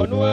Onua.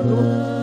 ano.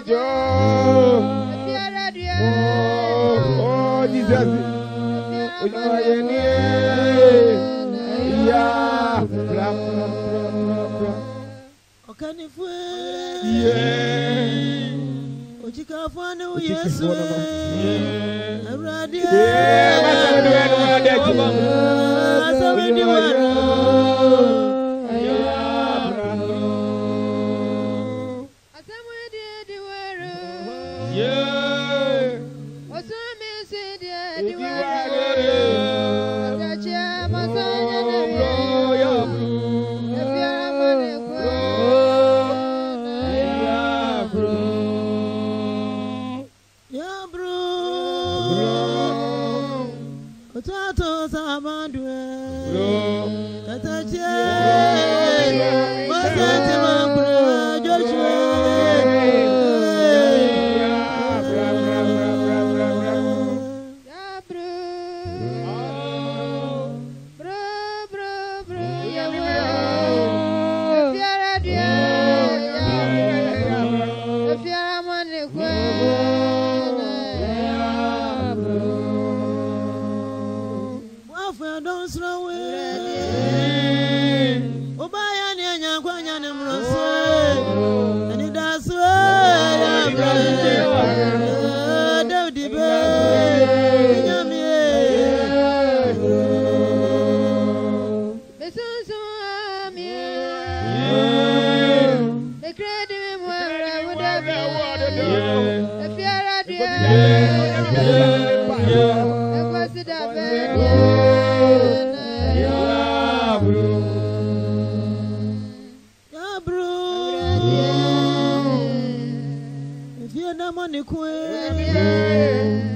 jo. Oh, Jesus. Ojúmọ̀ yẹn ní ìyá bla bla bla bla bla. Ọ̀kan ní fún ẹ́. Òjìká fún ọ́ ní Yéṣu ẹ́. Ẹ̀rọ̀dẹ́. Ẹ má sọ̀rọ̀ ní wẹ́n ní wọ́n dẹ̀ jù. Má sọ̀rọ̀ ní wọ́n dẹ̀ jù. Senifwe,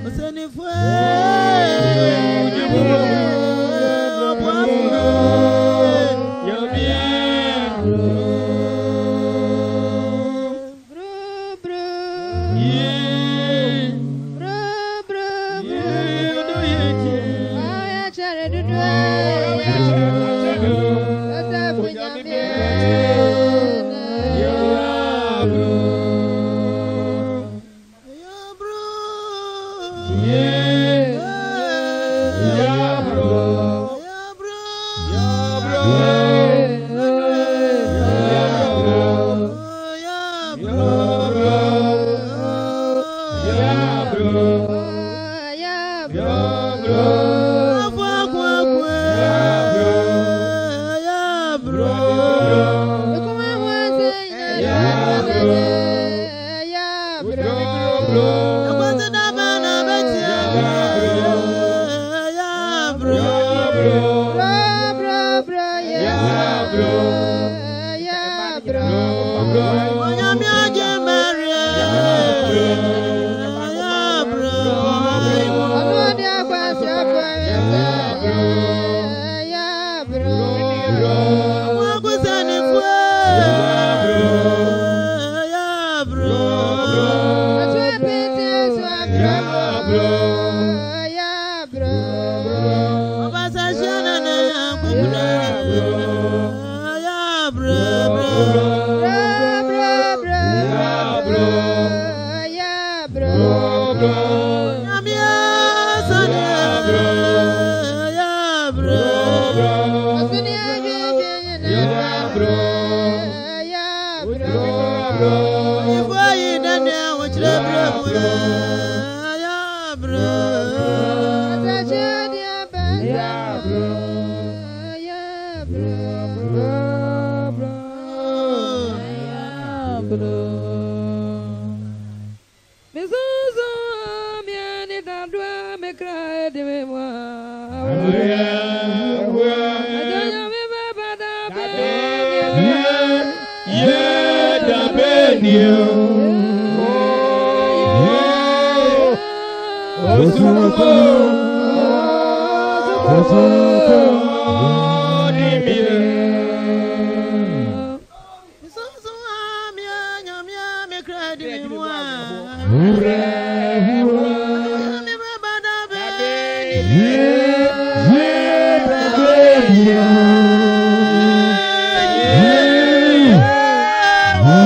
Senifwe, Senifwe,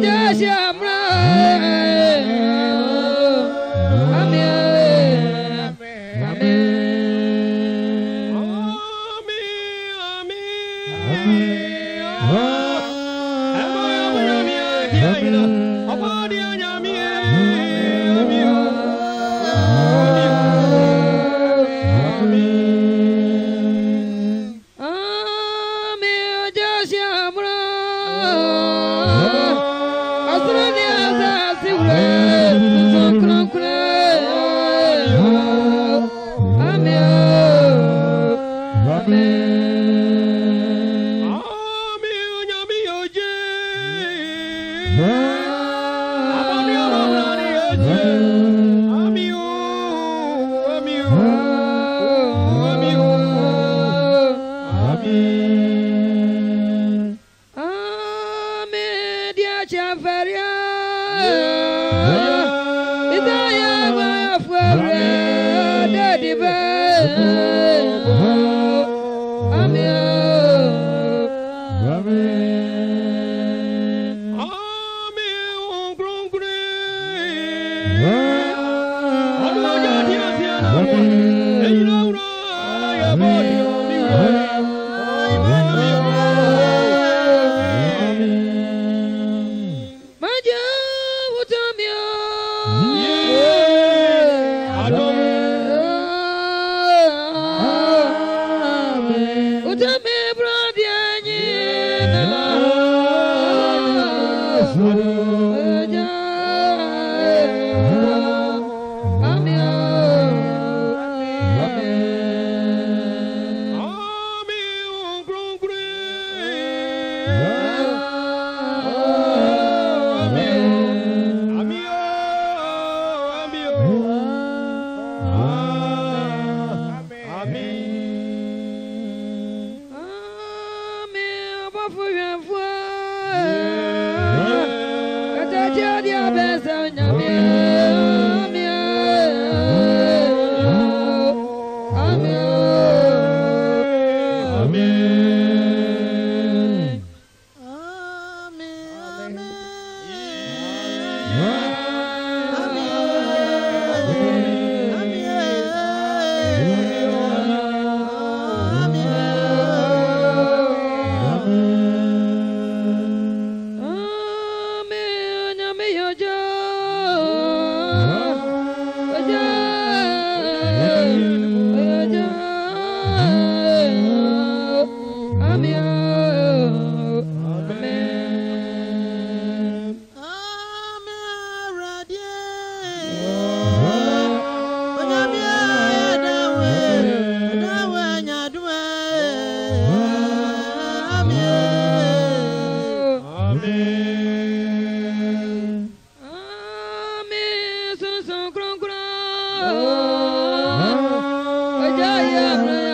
谢谢。São Crum Crum. Oh. Oh.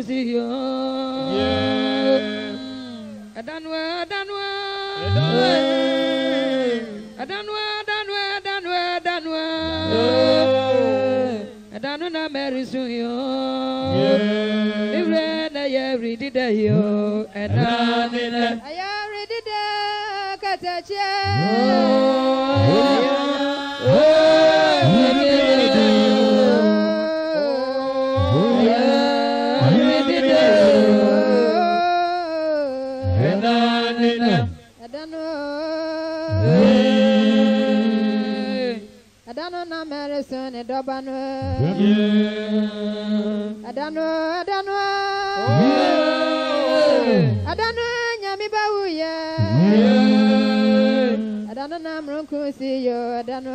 musiyo. Adanwe adanwe. Adanwe adanwe adanwe adanwe. Adanwe na meri suyo. Ibre na yeri dide yo. Adanwe. Ayeri dide kateche. Oh. sun ni dɔba nu. Adanu adanu. Adanu nyami bɛ wu yɛ. Adanu na si yo adanu.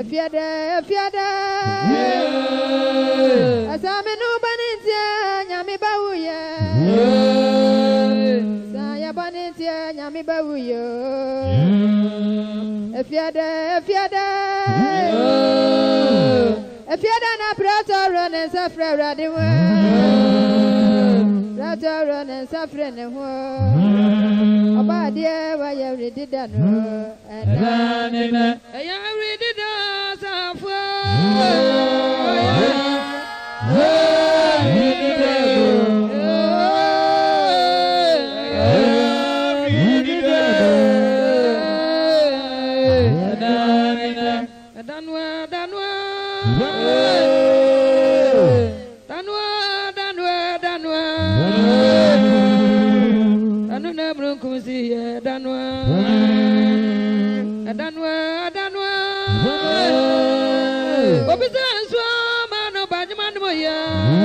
Efia dɛ efia dɛ. Asaminu bɛ ni tiɛ nyami bɛ wu yɛ nyame bɛwu yo efiadɛ hmm. efiadɛ efiadɛ hmm. na prɛtɔ wurɔ ne nsa frɛ awurade ho prɛtɔ wurɔ ne nsa frɛ ne ho ɔbaadeɛ wayɛ wuri dida no ɛna ɛyɛ wuri dida saafoɔ. Hey!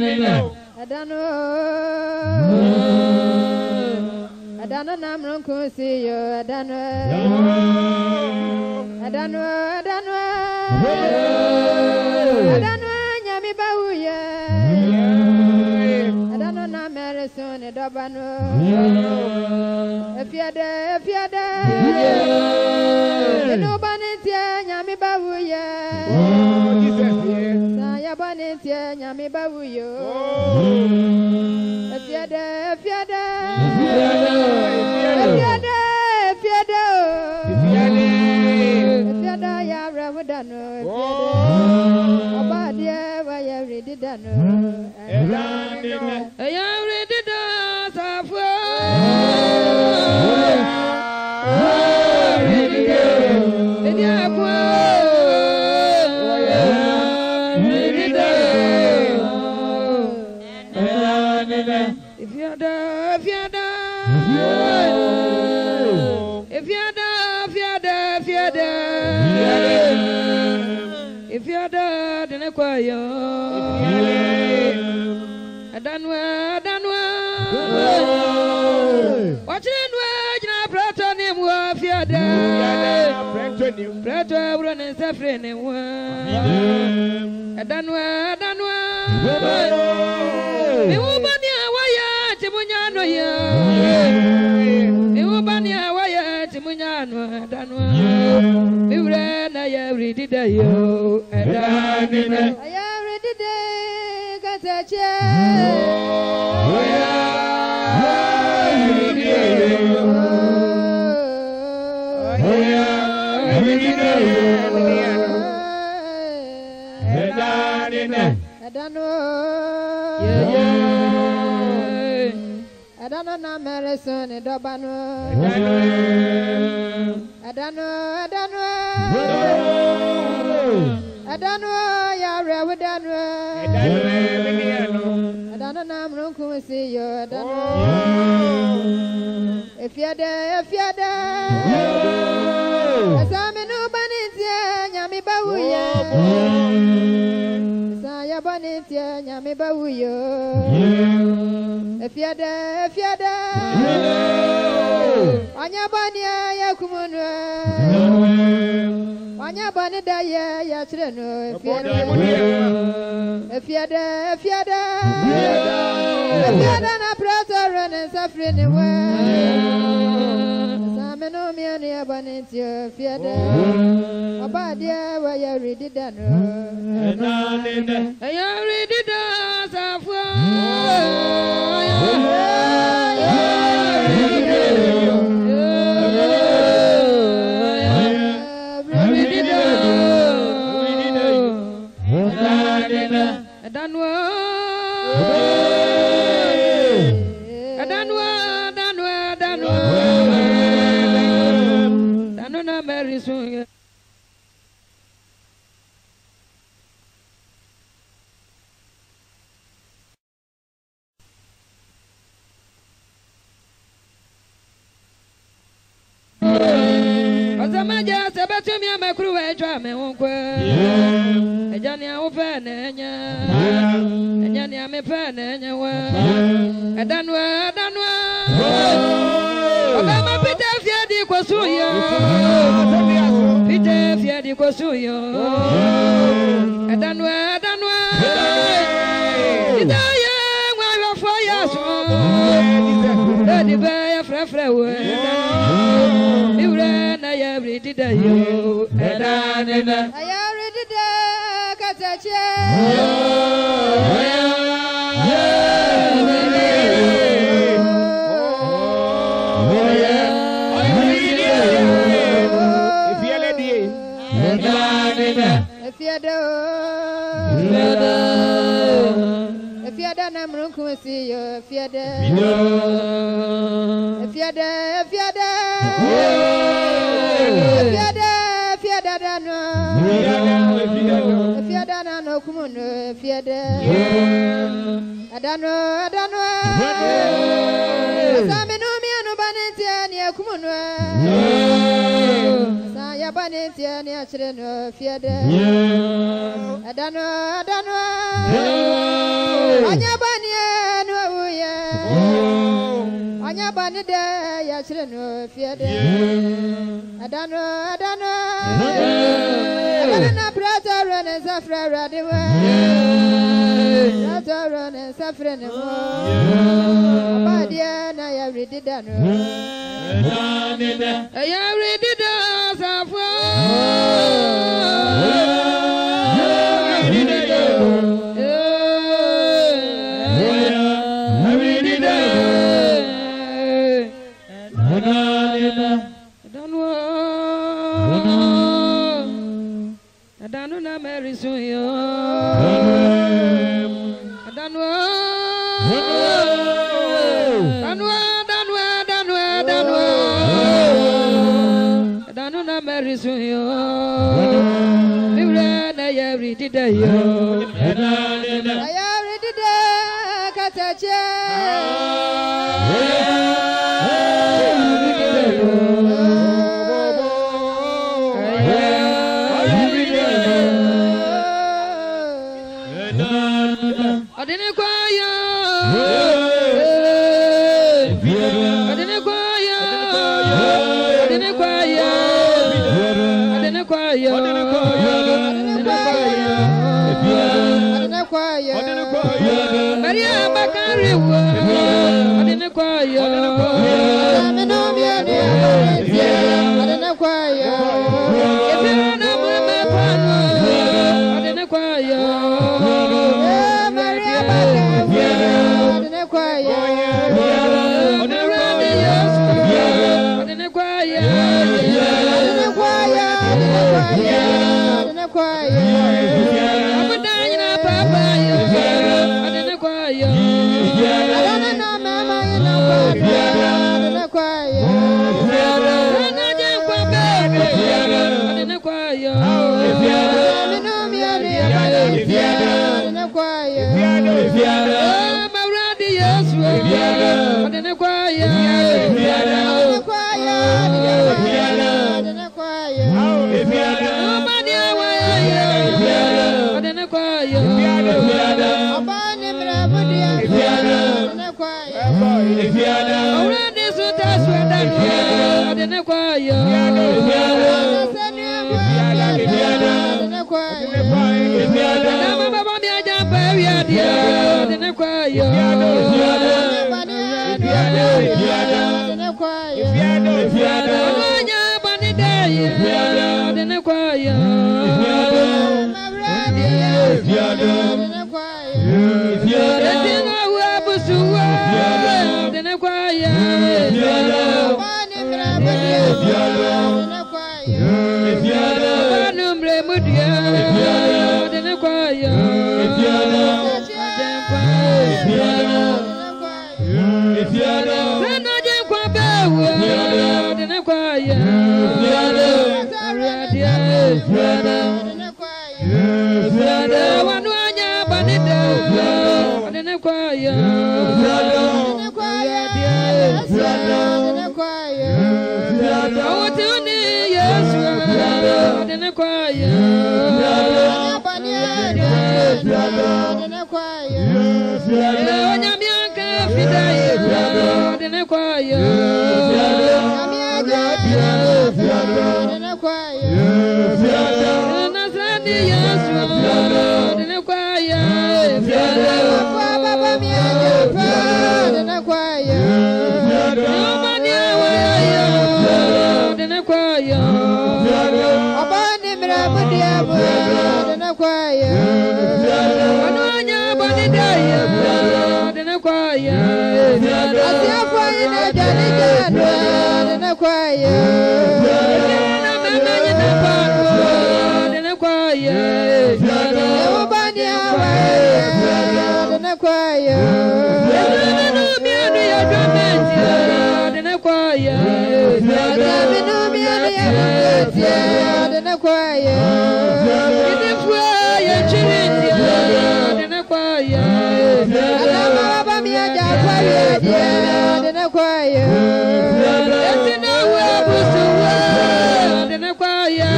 nílẹ̀. ẹ̀dánù ẹ̀dánù náà mìíràn sí yó ẹ̀dánù ẹ̀dánù ẹ̀dánù ẹ̀dánù nyàmí báwù yẹ ẹ̀dánù náà mẹ́rin sùn ní dọ́bà nù efiade efiade inú bá ní tiẹ̀ nyàmí báwù yẹ yɛ bɔ ne ntiɛ nyame ba wu yo efiɛ oh. dɛ efiɛ dɛ efiɛ dɛ efiɛ dɛ o efiɛ dɛ yɛ awurɛ mu da no efiɛ dɛ ɔba adeɛ oh. wɔyɛ wuli dida no ɛyɛ awurɛ. Kubayo. Adanwa, adanwa. Wachinwa jina prato ni muafiada. Prato ni prato abro ni safre ni wa. Adanwa, adanwa. Miwuba ni awaya timunyano ya. Miwuba ni awaya timunyano adanwa. Miwure na ya uridida yo. Adanwa nime. Oya redide katache. Oya redide. Oya redide. Eda nime. Eda no. Eda no na meleso ni doba no. Eda no. Eda no. Eda no. ɛda no a yɛawerɛ wo da no a ɛda no na mmronko si yɛ ɛda no ɛfie dɛ ɛfie dɛ ɛsɛ me no ba ne ntiɛ nyame ba wo yɛ sa yɛbɔ ne ntiɛ nyame ba wo yɛ ɛfie dɛ ɛfie dɛ Onye bani ya kumunu. Onye bani da ya ya trenu. Efiada efiada efiada. Efiada na prato rene safri ni wa. Sameno mi ani ya bani ti efiada. Oba dia wa ya ridi danu. Enani ne. Ya ridi dan safwa. Yeah. danu danu na mẹrin sun yẹ. ọ̀sẹ̀májà sẹ̀bẹ̀túnmí àmẹ́kúrú wẹ̀ ẹ̀jọ́ àmì wọn kọ́ ẹ̀jẹ̀ ni àwọn fẹ́ ẹ̀ nẹ̀ẹ́nyẹ́ ẹ̀jẹ̀ ni àmì fẹ́ ẹ̀ nẹ̀ẹ́nyẹ́ wẹ́ ẹ̀dánù ẹ̀ ẹ̀dánù Obama Peter Fiadi Kwasuyo. Peter Fiadi Kwasuyo. Adanwa Adanwa. Peter ya ngwayo foya so. frefre we. Iure na ya bridi da yo. Edanina. Ayari fiada fiada na mrunku si yo fiada fiada fiada fiada fiada na no fiada na no kumu no fiada adano kum no sa yɛbɔ ne nteɛ ne akyerɛ no fie dɛ ɛda no ɛda no ɔnyɛ bɔneɛ no awuyɛ Onye bani de ya shire no fie de. Adano adano. Adano na prato ro ne safra ra we. Prato ro ne safra ne mo. Ba de na ya ri de no. Adano de. Ya ri de da I Yeah. Maria Bakari wo, ọdini kọ yọ. Yeah. fiada sena de kwa bewe fiada dene kwa ya fiada ariadia fiada dene kwa ya fiada wanu anya banida fiada dene kwa ya fiada dene kwa ya fiada dene kwa ya fiada wote ni yesu fiada dene kwa ya fiada fiada dene kwa ya fiada onyamia ka fidai yeah. Asiafo nyina dwane gyaano a ne ne kwaeɛ. kwaya. Eti ne wo ebusu wo, ade ne kwaya.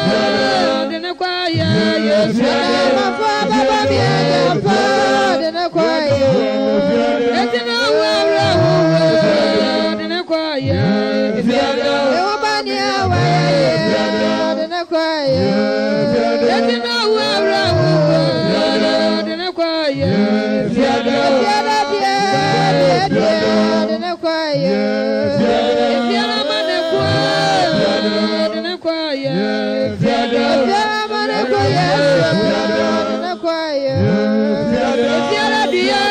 Yeah.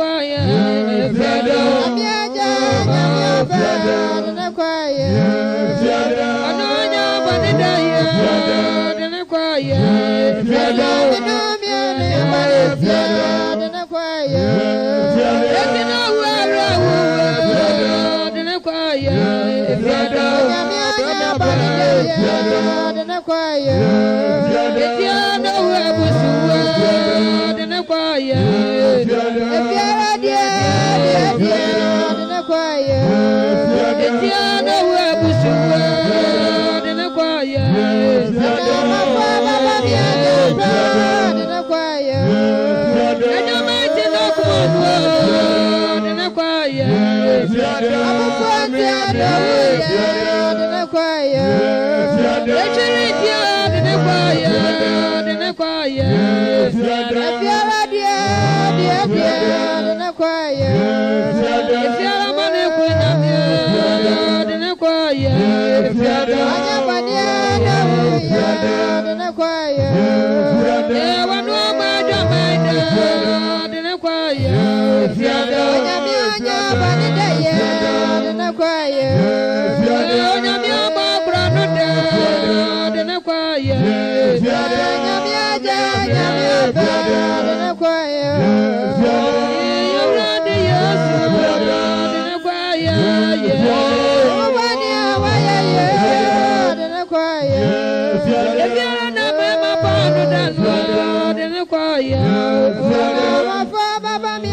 kwaye fiada amia ja na ya fiada na kwaye fiada anonya banida ya fiada na kwaye fiada anomia na ya kwaye fiada na kwaye fiada ekina wara wara na kwaye fiada amia ja na banida ya fiada na kwaye fiada ayé ètí anáwó ẹ̀bùsùn wẹ̀ ẹ̀dínní kọ́ ayé ẹ̀dínní bàbá mi ayé ẹ̀dínní kọ́ ayé ẹ̀dínní méjì náà kú ọ̀nù ẹ̀dínní kọ́ ayé àbúkú àti àdáwó ẹ̀dínní kọ́ ayé ètúrú ìdí ẹ̀dínní kọ́ ayé ẹ̀dínní kọ́ ayé ẹ̀fíọ́lá díẹ̀ díẹ̀ díẹ̀ ẹ̀dínní kọ́ ayé ẹ̀fíọ́lá. Yeah. fẹ́rẹ́. Dèmí kọ́ yẹ. Fẹ́rẹ́. Ọmọ fọ́ bàbá mi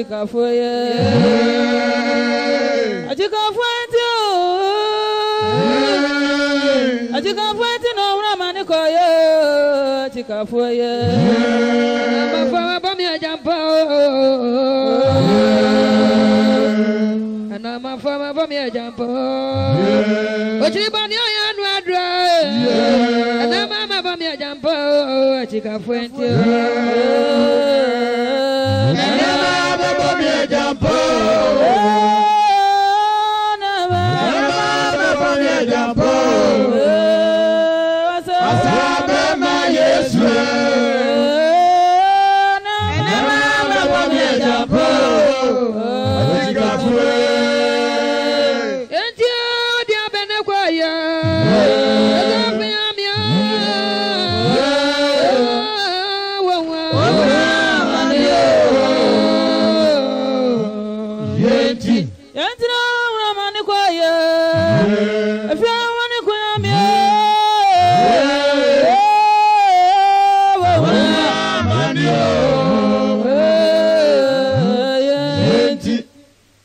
achikafoye achikafoye ti o achikafoye ti na owurọ mani kọye achikafoye. àbàfọ́ abọ́mi ọjà ń bọ̀ àná àmà fọ́ abọ́mi ọjà ń bọ̀ òjìbọn ni ọ̀yà nu àdúrà àná àmà abọ́mi ọjà ń bọ̀ achikafoye ti o. Never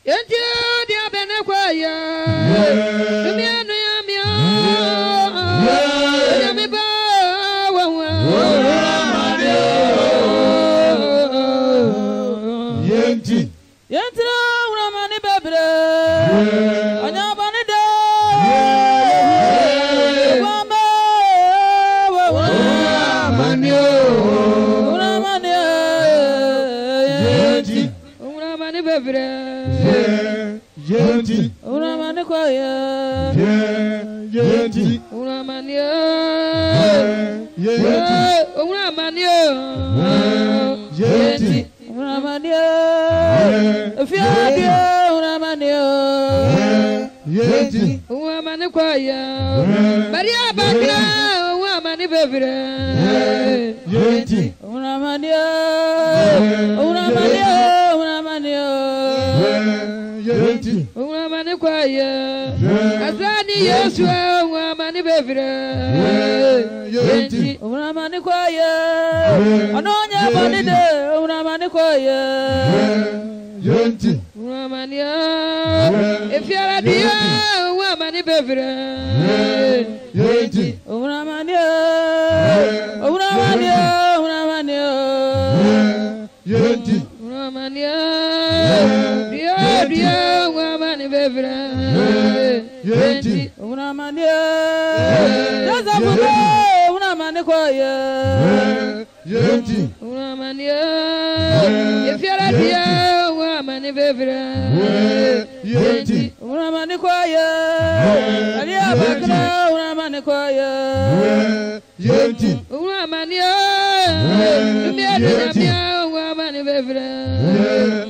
Yeti di abene kwa ya. Yeah. ya bari a ba kira ohun amani bebere ohun amani o ohun amani o ohun amani o ohun amani kwa ya asani yesu ohun amani bebere ohun amani kwa ya ọ̀nà onye bọ̀ nídìí ohun kwa ya. kafire. yeji. omuramani o omuramani o omuramani o. yeji. omuramani o diyo diyo omuramani befire. yeji. omuramani o dasafunde omuramani koye. yeji. omuramani o yefiara diyo omuramani befire. yeji. omuramani koye. Adiya bakra una mani koyo. Yenti. Una mani yo. Dumia dumia una mani befre.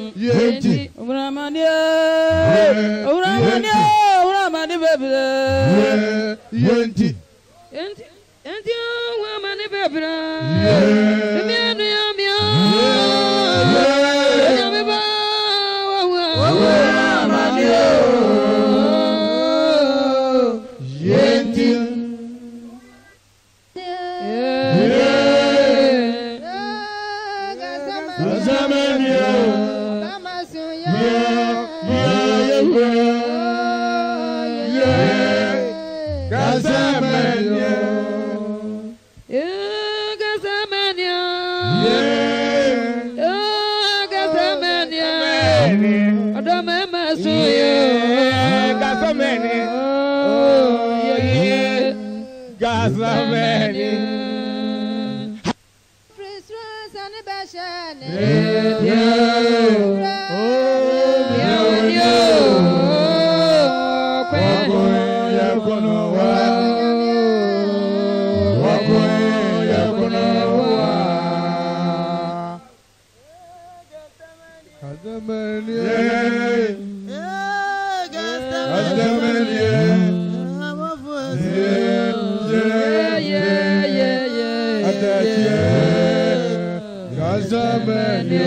Samania.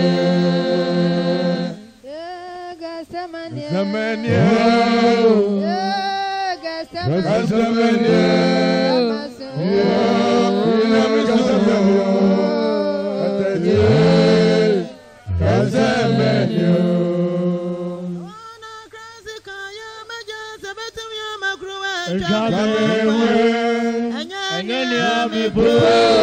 Samania. Samania. Samania. Enye ni ami bro.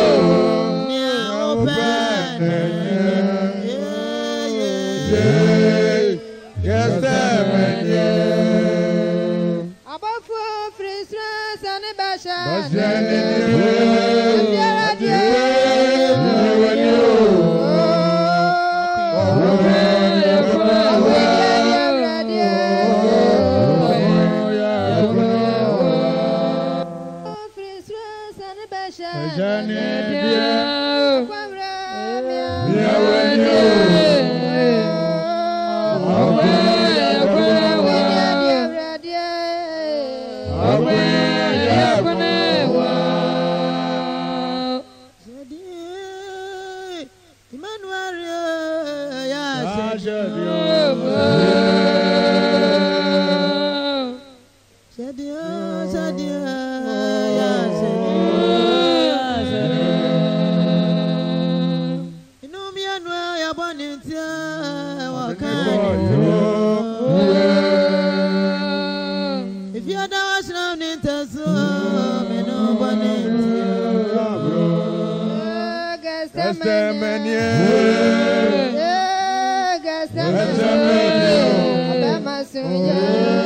Kanye. If you're the ocean of Nintasu, me no bonnet. Gastamania. Gastamania. Abamasunja.